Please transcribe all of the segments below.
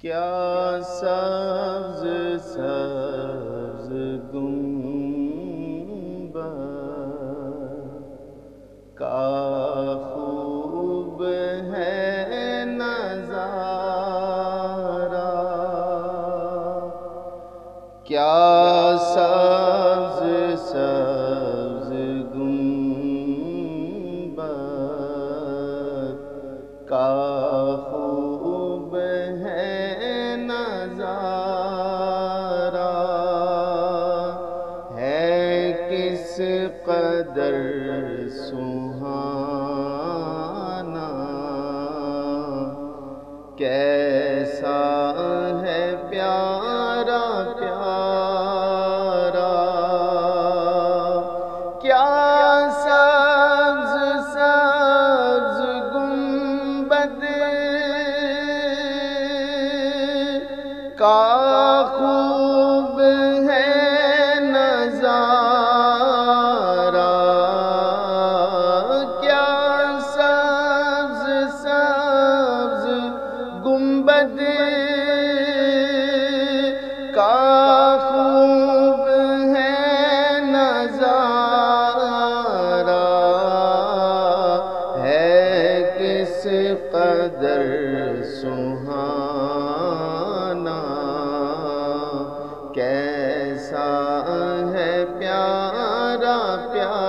کیا سبز سبز گنب کا خوب ہے قدر سہانا کیسا ہے پیارا پیارا کیا سبز سبز گنبد کا کیسا ہے پیارا پیارا؟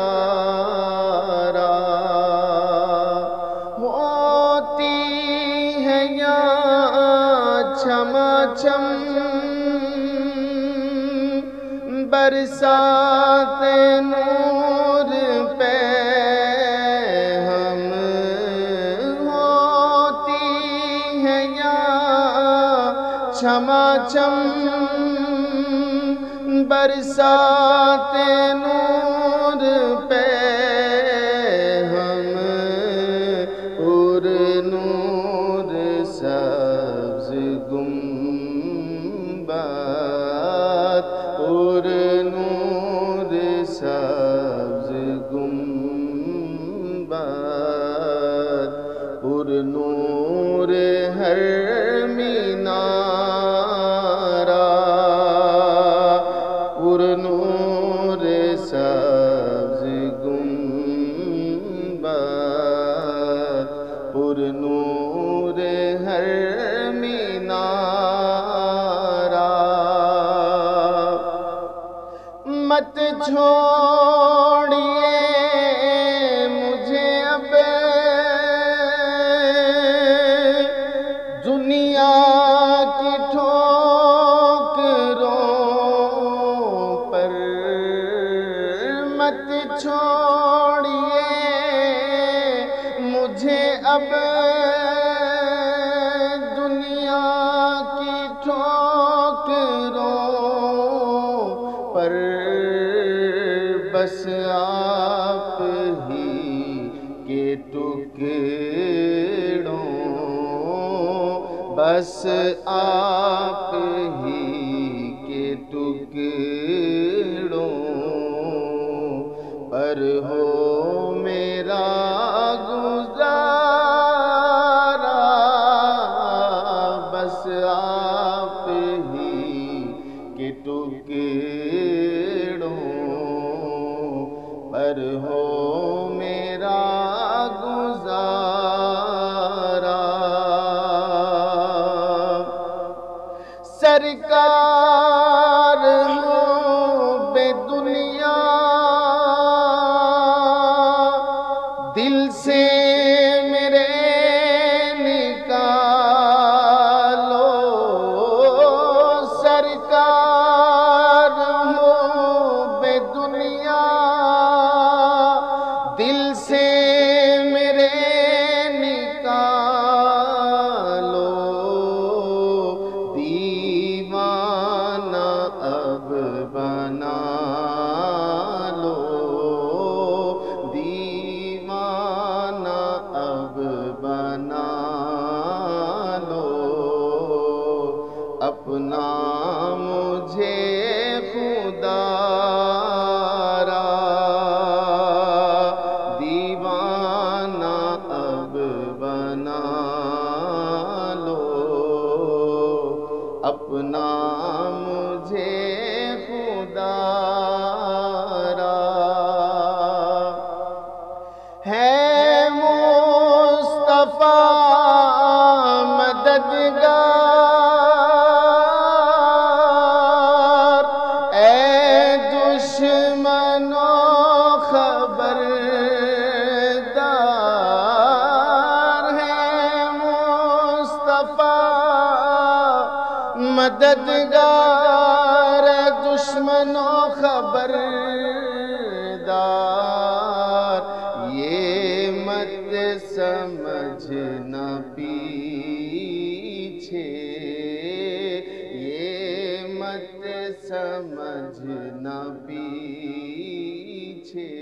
ہوتی ہے یا چھما چھم؟ برسات نور پہ ہم ہوتی ہے یا چھما چھم؟ برسات نور پہ ہم اور نور سبز گنبد، اور نور سبز گنبد، اور نور ہر مینارہ نور ہر مینارہ مت چھوڑیے مجھے اب۔ دنیا کی ٹھوکروں پر۔ مت چھوڑیے مجھے اب۔ کے ٹکڑوں، بس آپ ہی کے ٹکڑوں، پر ہو میرا گزارا، بس آپ ہی کے ٹکڑوں۔ سرکار ہو بے دنیا۔ دل سے میرے نکالو۔ سرکار ہو بے دنیا۔ اپنا مجھے مصطفیٰ مددگار اے دشمنو خبردار۔ یہ مت سمجھنا پیچھے۔ یہ مت سمجھنا پیچھے۔